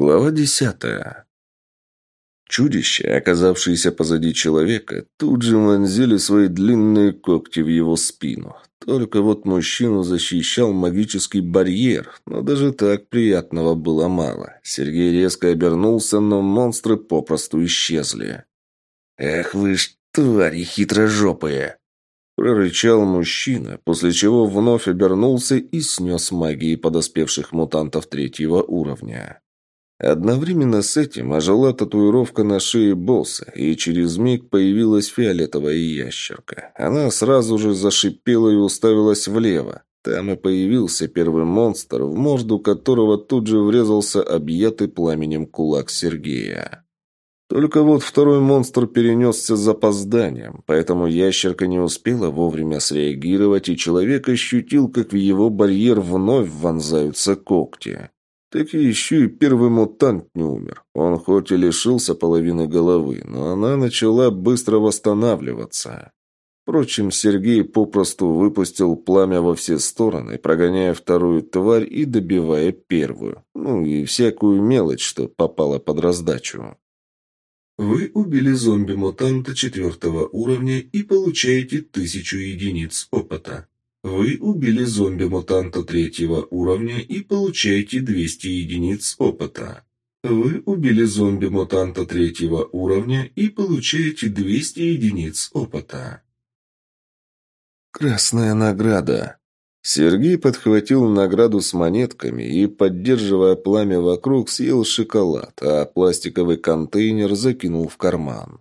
Глава десятая. Чудища, оказавшиеся позади человека, тут же вонзили свои длинные когти в его спину. Только вот мужчину защищал магический барьер, но даже так приятного было мало. Сергей резко обернулся, но монстры попросту исчезли. «Эх вы ж твари хитрожопые!» Прорычал мужчина, после чего вновь обернулся и снес магии подоспевших мутантов третьего уровня. Одновременно с этим ожила татуировка на шее босса, и через миг появилась фиолетовая ящерка. Она сразу же зашипела и уставилась влево. Там и появился первый монстр, в морду которого тут же врезался объятый пламенем кулак Сергея. Только вот второй монстр перенесся с запозданием, поэтому ящерка не успела вовремя среагировать, и человек ощутил, как в его барьер вновь вонзаются когти. Так и еще и первый мутант не умер. Он хоть и лишился половины головы, но она начала быстро восстанавливаться. Впрочем, Сергей попросту выпустил пламя во все стороны, прогоняя вторую тварь и добивая первую. Ну и всякую мелочь, что попала под раздачу. Вы убили зомби-мутанта четвертого уровня и получаете тысячу единиц опыта. Вы убили зомби-мутанта третьего уровня и получаете 200 единиц опыта. Вы убили зомби-мутанта третьего уровня и получаете 200 единиц опыта. Красная награда. Сергей подхватил награду с монетками и, поддерживая пламя вокруг, съел шоколад, а пластиковый контейнер закинул в карман.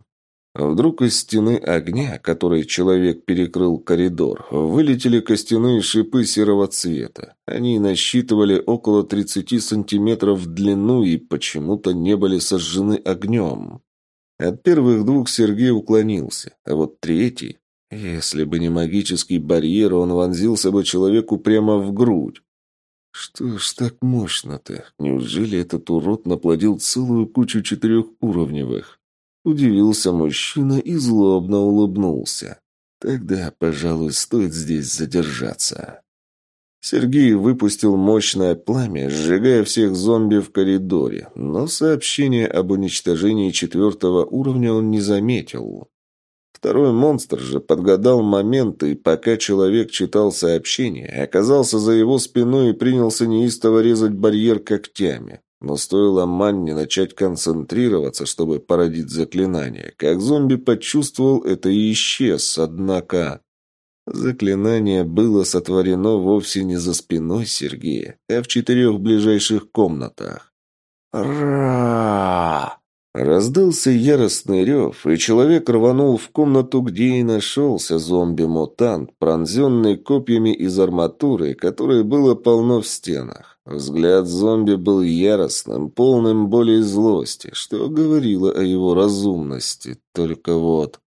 Вдруг из стены огня, которой человек перекрыл коридор, вылетели костяные шипы серого цвета. Они насчитывали около 30 сантиметров в длину и почему-то не были сожжены огнем. От первых двух Сергей уклонился, а вот третий... Если бы не магический барьер, он вонзился бы человеку прямо в грудь. Что ж так мощно-то? Неужели этот урод наплодил целую кучу четырехуровневых? Удивился мужчина и злобно улыбнулся. Тогда, пожалуй, стоит здесь задержаться. Сергей выпустил мощное пламя, сжигая всех зомби в коридоре, но сообщение об уничтожении четвертого уровня он не заметил. Второй монстр же подгадал момент, и пока человек читал сообщение, оказался за его спиной и принялся неистово резать барьер когтями. Но стоило Манне начать концентрироваться, чтобы породить заклинание, как зомби почувствовал это и исчез, однако... Заклинание было сотворено вовсе не за спиной Сергея, а в четырех ближайших комнатах. «Ра!» Раздался яростный рев, и человек рванул в комнату, где и нашелся зомби-мутант, пронзенный копьями из арматуры, которой было полно в стенах. Взгляд зомби был яростным, полным боли и злости, что говорило о его разумности. Только вот...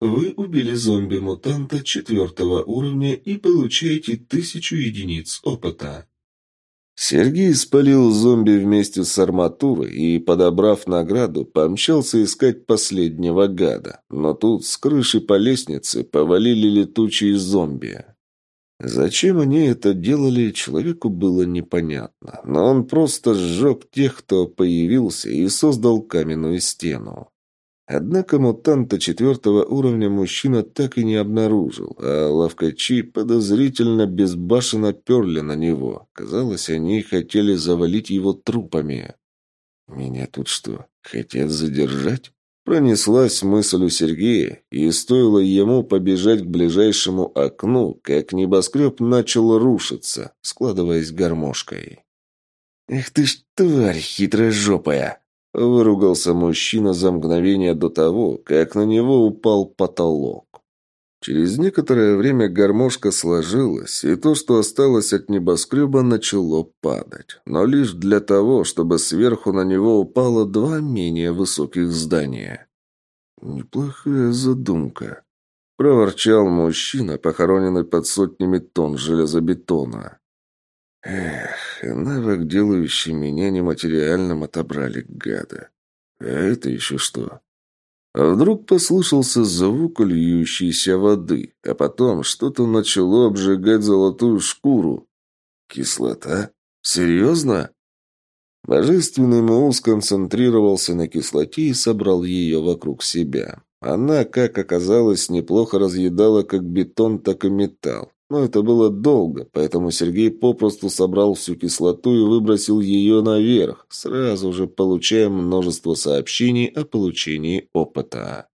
Вы убили зомби-мутанта четвертого уровня и получаете тысячу единиц опыта. Сергей спалил зомби вместе с арматурой и, подобрав награду, помчался искать последнего гада. Но тут с крыши по лестнице повалили летучие зомби. Зачем они это делали, человеку было непонятно, но он просто сжег тех, кто появился, и создал каменную стену. Однако мутанта четвертого уровня мужчина так и не обнаружил, а ловкачи подозрительно безбашенно перли на него. Казалось, они хотели завалить его трупами. «Меня тут что, хотят задержать?» Пронеслась мысль у Сергея, и стоило ему побежать к ближайшему окну, как небоскреб начал рушиться, складываясь гармошкой. «Эх ты ж тварь хитрожопая!» – выругался мужчина за мгновение до того, как на него упал потолок. Через некоторое время гармошка сложилась, и то, что осталось от небоскреба, начало падать. Но лишь для того, чтобы сверху на него упало два менее высоких здания. «Неплохая задумка», — проворчал мужчина, похороненный под сотнями тонн железобетона. «Эх, навык, делающий меня нематериальным, отобрали гады. А это еще что?» А вдруг послышался звук льющейся воды, а потом что-то начало обжигать золотую шкуру. Кислота? Серьезно? Божественный Муу сконцентрировался на кислоте и собрал ее вокруг себя. Она, как оказалось, неплохо разъедала как бетон, так и металл. Но это было долго, поэтому Сергей попросту собрал всю кислоту и выбросил ее наверх, сразу же получая множество сообщений о получении опыта.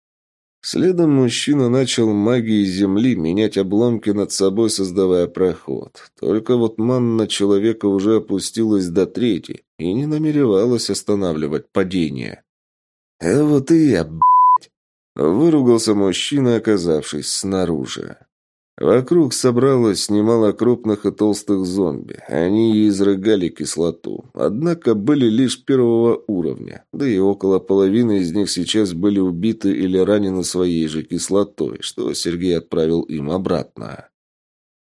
Следом мужчина начал магией земли менять обломки над собой, создавая проход. Только вот манна человека уже опустилась до трети и не намеревалась останавливать падение. «А вот и я, блядь!» – выругался мужчина, оказавшись снаружи. Вокруг собралось немало крупных и толстых зомби. Они изрыгали кислоту. Однако были лишь первого уровня. Да и около половины из них сейчас были убиты или ранены своей же кислотой, что Сергей отправил им обратно.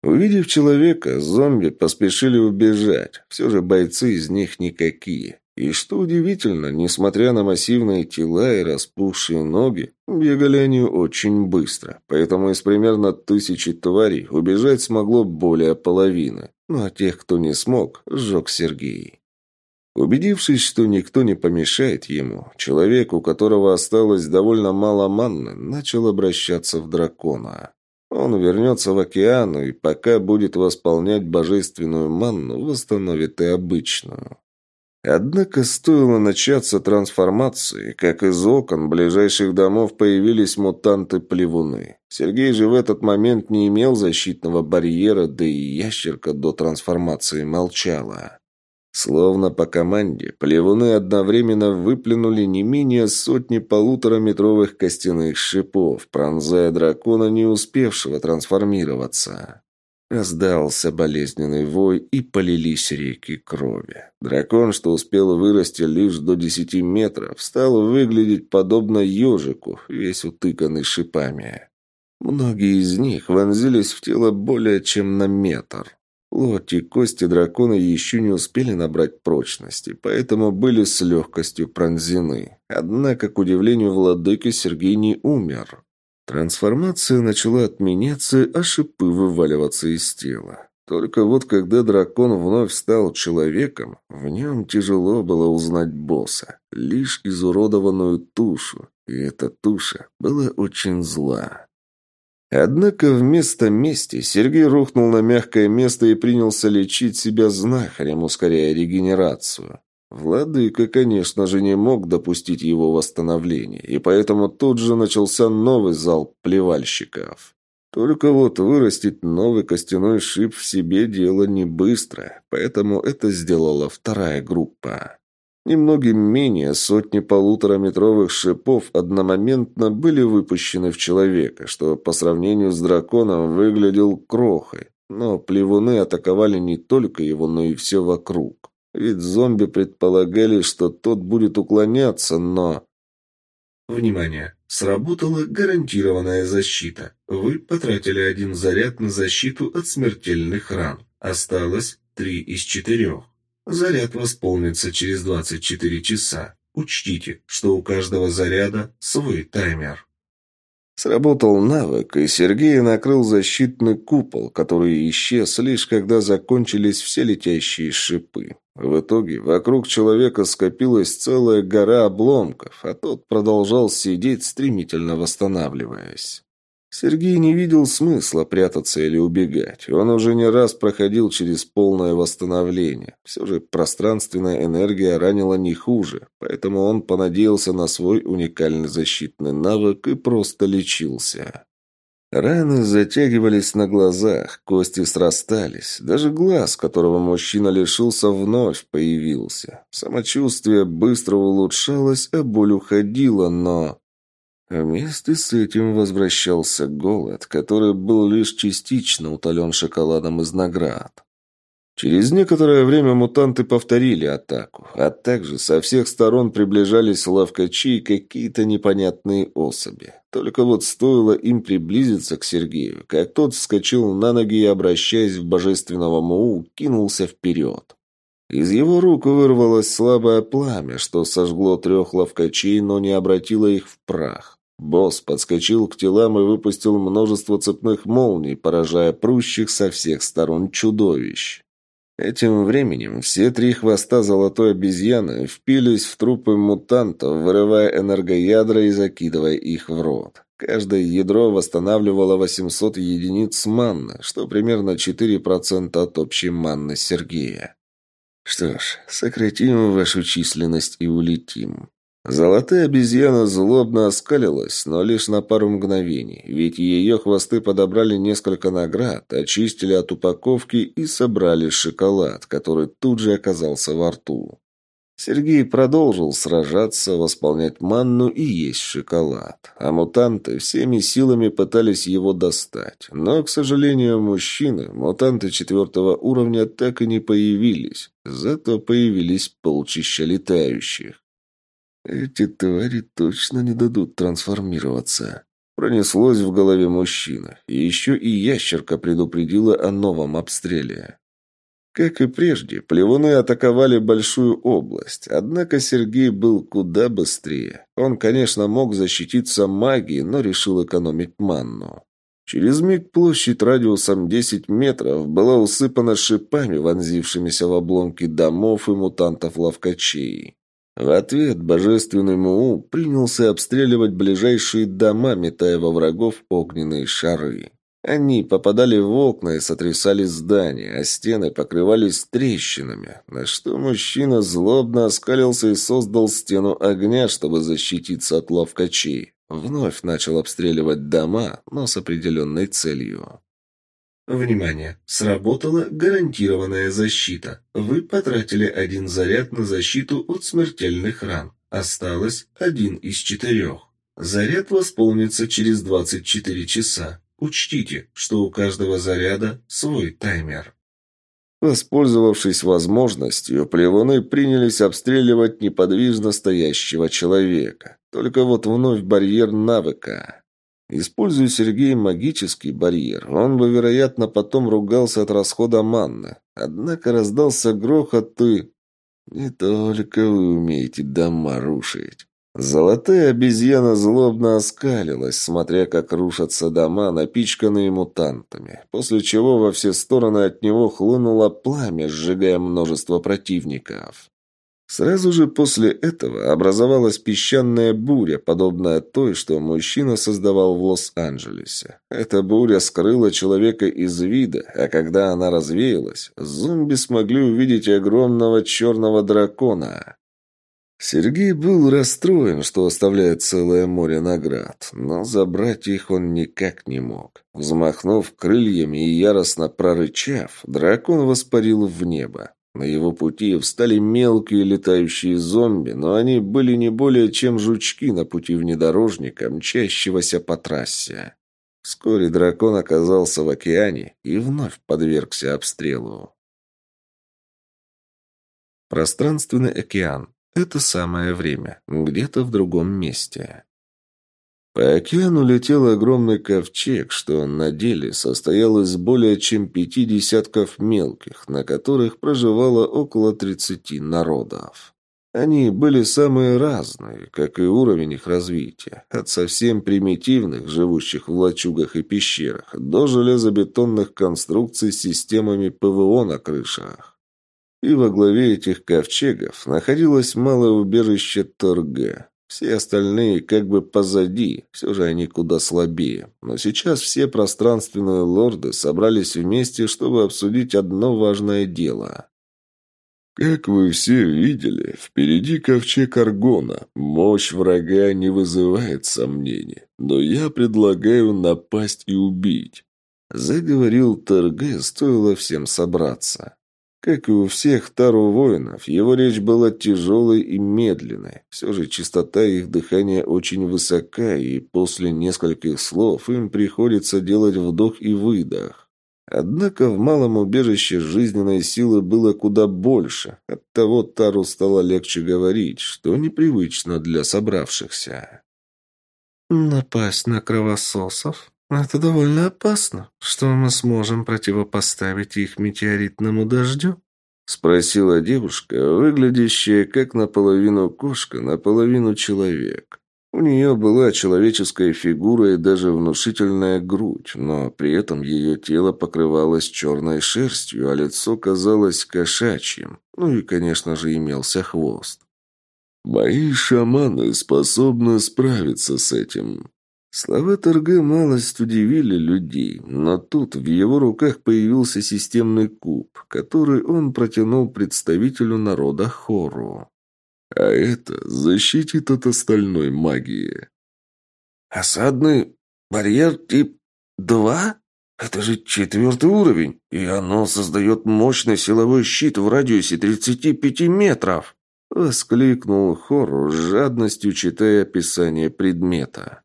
Увидев человека, зомби поспешили убежать. Все же бойцы из них никакие. И что удивительно, несмотря на массивные тела и распухшие ноги, бегали они очень быстро, поэтому из примерно тысячи тварей убежать смогло более половины. Ну а тех, кто не смог, сжег Сергей. Убедившись, что никто не помешает ему, человек, у которого осталось довольно мало манны, начал обращаться в дракона. Он вернется в океан и пока будет восполнять божественную манну, восстановит и обычную. Однако стоило начаться трансформации, как из окон ближайших домов появились мутанты-плевуны. Сергей же в этот момент не имел защитного барьера, да и ящерка до трансформации молчала. Словно по команде, плевуны одновременно выплюнули не менее сотни полутораметровых костяных шипов, пронзая дракона, не успевшего трансформироваться. Раздался болезненный вой, и полились реки крови. Дракон, что успел вырасти лишь до десяти метров, стал выглядеть подобно ежику, весь утыканный шипами. Многие из них вонзились в тело более чем на метр. Плоть и кости дракона еще не успели набрать прочности, поэтому были с легкостью пронзены. Однако, к удивлению владыки, Сергей не умер. Трансформация начала отменяться, а шипы вываливаться из тела. Только вот когда дракон вновь стал человеком, в нем тяжело было узнать босса, лишь изуродованную тушу, и эта туша была очень зла. Однако вместо мести Сергей рухнул на мягкое место и принялся лечить себя знахарем, ускоряя регенерацию. Владыка, конечно же, не мог допустить его восстановления, и поэтому тут же начался новый залп плевальщиков. Только вот вырастить новый костяной шип в себе дело не быстро, поэтому это сделала вторая группа. Немногим менее сотни полутораметровых шипов одномоментно были выпущены в человека, что по сравнению с драконом выглядел крохой. Но плевуны атаковали не только его, но и все вокруг. Ведь зомби предполагали, что тот будет уклоняться, но... Внимание! Сработала гарантированная защита. Вы потратили один заряд на защиту от смертельных ран. Осталось три из четырех. Заряд восполнится через 24 часа. Учтите, что у каждого заряда свой таймер. Сработал навык, и Сергей накрыл защитный купол, который исчез лишь когда закончились все летящие шипы. В итоге вокруг человека скопилась целая гора обломков, а тот продолжал сидеть, стремительно восстанавливаясь. Сергей не видел смысла прятаться или убегать. Он уже не раз проходил через полное восстановление. Все же пространственная энергия ранила не хуже, поэтому он понадеялся на свой уникальный защитный навык и просто лечился. Раны затягивались на глазах, кости срастались. Даже глаз, которого мужчина лишился, вновь появился. Самочувствие быстро улучшалось, а боль уходила, но... Вместе с этим возвращался голод, который был лишь частично утолен шоколадом из наград. Через некоторое время мутанты повторили атаку, а также со всех сторон приближались ловкачи и какие-то непонятные особи. Только вот стоило им приблизиться к Сергею, как тот вскочил на ноги и, обращаясь в божественного Муу, кинулся вперед. Из его рук вырвалось слабое пламя, что сожгло трех ловкачей, но не обратило их в прах. Босс подскочил к телам и выпустил множество цепных молний, поражая прущих со всех сторон чудовищ. Этим временем все три хвоста золотой обезьяны впились в трупы мутантов, вырывая энергоядра и закидывая их в рот. Каждое ядро восстанавливало 800 единиц манны, что примерно 4% от общей манны Сергея. Что ж, сократим вашу численность и улетим. Золотая обезьяна злобно оскалилась, но лишь на пару мгновений, ведь ее хвосты подобрали несколько наград, очистили от упаковки и собрали шоколад, который тут же оказался во рту. Сергей продолжил сражаться, восполнять манну и есть шоколад. А мутанты всеми силами пытались его достать. Но, к сожалению, мужчины, мутанты четвертого уровня, так и не появились. Зато появились полчища летающих. Эти твари точно не дадут трансформироваться. Пронеслось в голове мужчины. И еще и ящерка предупредила о новом обстреле. Как и прежде, плевуны атаковали большую область, однако Сергей был куда быстрее. Он, конечно, мог защититься магией, но решил экономить манну. Через миг площадь радиусом 10 метров была усыпана шипами, вонзившимися в обломки домов и мутантов-ловкачей. В ответ божественный Муу принялся обстреливать ближайшие дома, метая во врагов огненные шары. Они попадали в окна и сотрясали здания, а стены покрывались трещинами, на что мужчина злобно оскалился и создал стену огня, чтобы защититься от ловкачей. Вновь начал обстреливать дома, но с определенной целью. Внимание! Сработала гарантированная защита. Вы потратили один заряд на защиту от смертельных ран. Осталось один из четырех. Заряд восполнится через 24 часа. Учтите, что у каждого заряда свой таймер. Воспользовавшись возможностью, плевуны принялись обстреливать неподвижно стоящего человека. Только вот вновь барьер навыка. Используя Сергей магический барьер, он бы, вероятно, потом ругался от расхода манны. Однако раздался грохот и... Не только вы умеете дома рушить. Золотая обезьяна злобно оскалилась, смотря как рушатся дома, напичканные мутантами, после чего во все стороны от него хлынуло пламя, сжигая множество противников. Сразу же после этого образовалась песчаная буря, подобная той, что мужчина создавал в Лос-Анджелесе. Эта буря скрыла человека из вида, а когда она развеялась, зомби смогли увидеть огромного черного дракона. Сергей был расстроен, что оставляет целое море наград, но забрать их он никак не мог. Взмахнув крыльями и яростно прорычав, дракон воспарил в небо. На его пути встали мелкие летающие зомби, но они были не более чем жучки на пути внедорожника, мчащегося по трассе. Вскоре дракон оказался в океане и вновь подвергся обстрелу. Пространственный океан. Это самое время. Где-то в другом месте. По океану летел огромный ковчег, что на деле состоял из более чем пяти десятков мелких, на которых проживало около тридцати народов. Они были самые разные, как и уровень их развития, от совсем примитивных, живущих в лачугах и пещерах, до железобетонных конструкций с системами ПВО на крышах. И во главе этих ковчегов находилось малое убежище Торге, все остальные как бы позади, все же они куда слабее. Но сейчас все пространственные лорды собрались вместе, чтобы обсудить одно важное дело. Как вы все видели, впереди ковчег Аргона. Мощь врага не вызывает сомнений, но я предлагаю напасть и убить. Заговорил Терге, стоило всем собраться. Как и у всех Тару воинов, его речь была тяжелой и медленной. Все же частота их дыхания очень высока, и после нескольких слов им приходится делать вдох и выдох. Однако в малом убежище жизненной силы было куда больше. Оттого Тару стало легче говорить, что непривычно для собравшихся. «Напасть на кровососов?» «Это довольно опасно. Что мы сможем противопоставить их метеоритному дождю?» Спросила девушка, выглядящая как наполовину кошка, наполовину человек. У нее была человеческая фигура и даже внушительная грудь, но при этом ее тело покрывалось черной шерстью, а лицо казалось кошачьим. Ну и, конечно же, имелся хвост. «Мои шаманы способны справиться с этим». Слова торга малость удивили людей, но тут в его руках появился системный куб, который он протянул представителю народа Хору. А это защитит от остальной магии. «Осадный барьер тип 2? Это же четвертый уровень, и оно создает мощный силовой щит в радиусе 35 метров!» Воскликнул Хору, с жадностью читая описание предмета.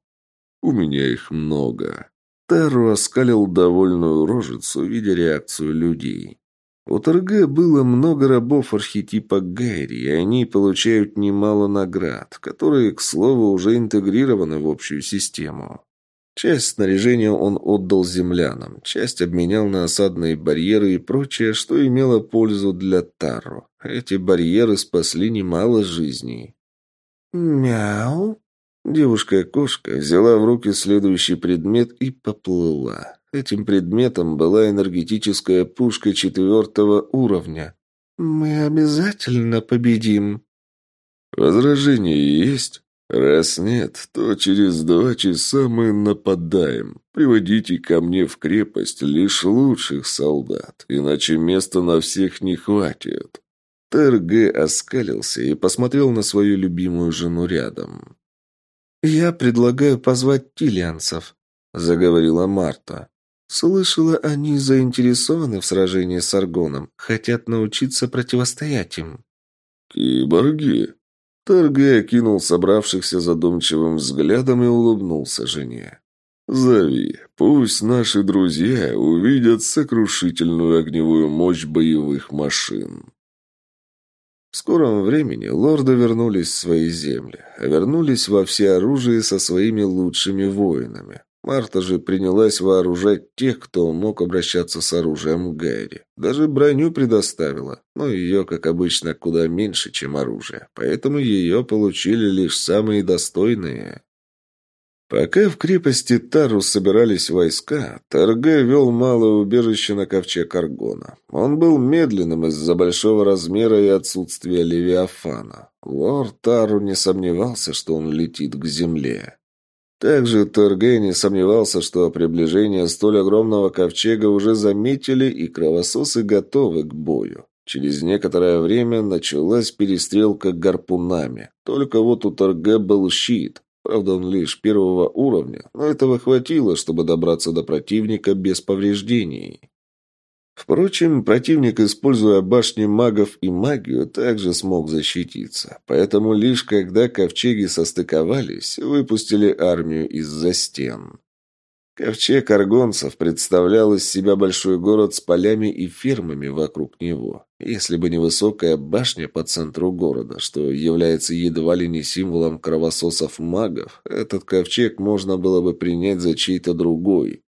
«У меня их много». Тару оскалил довольную рожицу, видя реакцию людей. У ТРГ было много рабов архетипа Гайри, и они получают немало наград, которые, к слову, уже интегрированы в общую систему. Часть снаряжения он отдал землянам, часть обменял на осадные барьеры и прочее, что имело пользу для Тару. Эти барьеры спасли немало жизней. «Мяу!» Девушка-кошка взяла в руки следующий предмет и поплыла. Этим предметом была энергетическая пушка четвертого уровня. «Мы обязательно победим». «Возражения есть? Раз нет, то через два часа мы нападаем. Приводите ко мне в крепость лишь лучших солдат, иначе места на всех не хватит». ТРГ оскалился и посмотрел на свою любимую жену рядом. «Я предлагаю позвать тилианцев», — заговорила Марта. Слышала, они заинтересованы в сражении с Аргоном, хотят научиться противостоять им. «Киборги?» Торгай окинул собравшихся задумчивым взглядом и улыбнулся жене. «Зови. Пусть наши друзья увидят сокрушительную огневую мощь боевых машин». Скором времени лорды вернулись в свои земли, а вернулись во всеоружии со своими лучшими воинами. Марта же принялась вооружать тех, кто мог обращаться с оружием Гайри. Даже броню предоставила, но ее, как обычно, куда меньше, чем оружие, поэтому ее получили лишь самые достойные. Пока в крепости Тару собирались войска, Тарге вел малое убежище на ковчег Аргона. Он был медленным из-за большого размера и отсутствия Левиафана. Лорд Тару не сомневался, что он летит к земле. Также Торгей не сомневался, что приближение столь огромного ковчега уже заметили и кровососы готовы к бою. Через некоторое время началась перестрелка гарпунами. Только вот у Торге был щит. Правда, он лишь первого уровня, но этого хватило, чтобы добраться до противника без повреждений. Впрочем, противник, используя башни магов и магию, также смог защититься. Поэтому лишь когда ковчеги состыковались, выпустили армию из-за стен. Ковчег аргонцев представлял из себя большой город с полями и фермами вокруг него. Если бы не высокая башня по центру города, что является едва ли не символом кровососов-магов, этот ковчег можно было бы принять за чей-то другой.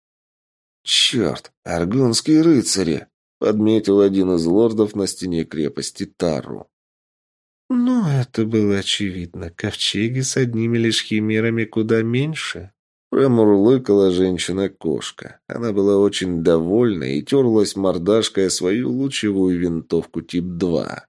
«Черт, аргонские рыцари!» — подметил один из лордов на стене крепости Тару. «Ну, это было очевидно. Ковчеги с одними лишь химерами куда меньше». Промурлыкала женщина-кошка. Она была очень довольна и терлась мордашкой свою лучевую винтовку тип-2.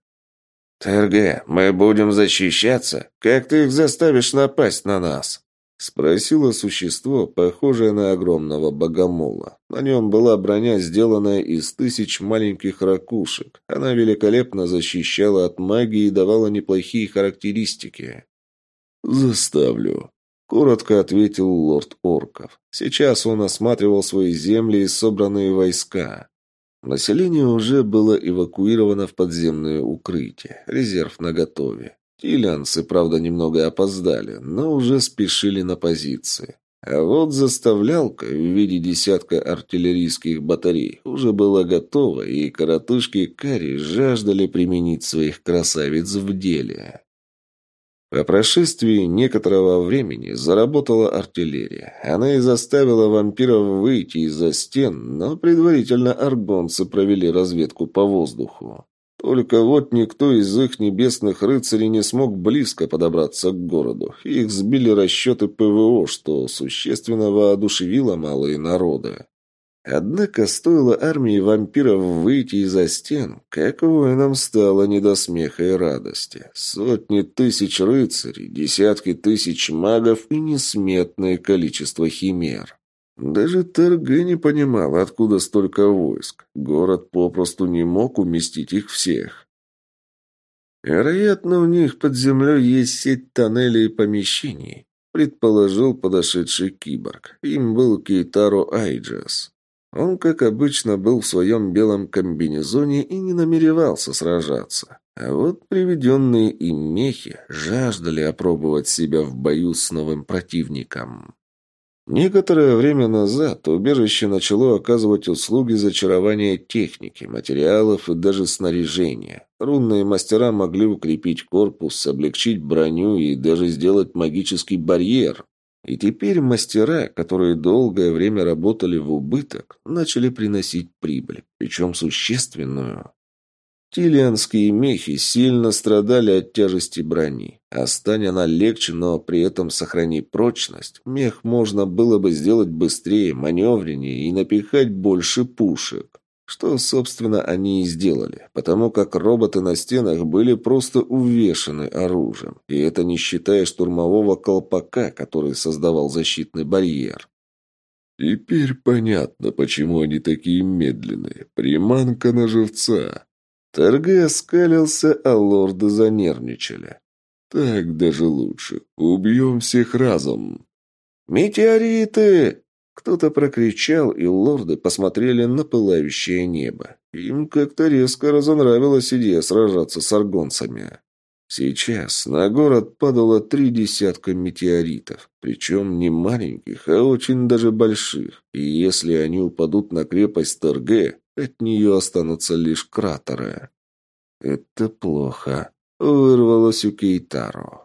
«ТРГ, мы будем защищаться? Как ты их заставишь напасть на нас?» Спросило существо, похожее на огромного богомола. На нем была броня, сделанная из тысяч маленьких ракушек. Она великолепно защищала от магии и давала неплохие характеристики. «Заставлю», — коротко ответил лорд Орков. Сейчас он осматривал свои земли и собранные войска. Население уже было эвакуировано в подземные укрытия. Резерв наготове. Тилианцы, правда, немного опоздали, но уже спешили на позиции. А вот заставлялка в виде десятка артиллерийских батарей уже была готова, и коротышки Кари жаждали применить своих красавиц в деле. По прошествии некоторого времени заработала артиллерия. Она и заставила вампиров выйти из-за стен, но предварительно аргонцы провели разведку по воздуху. Только вот никто из их небесных рыцарей не смог близко подобраться к городу. Их сбили расчеты ПВО, что существенно воодушевило малые народы. Однако стоило армии вампиров выйти из-за стен, как воинам стало не до смеха и радости. Сотни тысяч рыцарей, десятки тысяч магов и несметное количество химер. Даже Терге не понимал, откуда столько войск. Город попросту не мог уместить их всех. Вероятно, у них под землей есть сеть тоннелей и помещений, предположил подошедший киборг. Им был Кейтаро Айджес. Он, как обычно, был в своем белом комбинезоне и не намеревался сражаться. А вот приведенные им мехи жаждали опробовать себя в бою с новым противником. Некоторое время назад убежище начало оказывать услуги зачарования техники, материалов и даже снаряжения. Рунные мастера могли укрепить корпус, облегчить броню и даже сделать магический барьер. И теперь мастера, которые долгое время работали в убыток, начали приносить прибыль, причем существенную. Тилианские мехи сильно страдали от тяжести брони. А стань она легче, но при этом сохрани прочность, мех можно было бы сделать быстрее, маневреннее и напихать больше пушек. Что, собственно, они и сделали, потому как роботы на стенах были просто увешаны оружием, и это не считая штурмового колпака, который создавал защитный барьер. Теперь понятно, почему они такие медленные. Приманка на живца. Торге оскалился, а лорды занервничали. Так даже лучше. Убьем всех разом. «Метеориты!» Кто-то прокричал, и лорды посмотрели на пылающее небо. Им как-то резко разонравилась идея сражаться с аргонцами. Сейчас на город падало три десятка метеоритов, причем не маленьких, а очень даже больших, и если они упадут на крепость Торге, от нее останутся лишь кратеры. Это плохо, вырвалось у Кейтаро.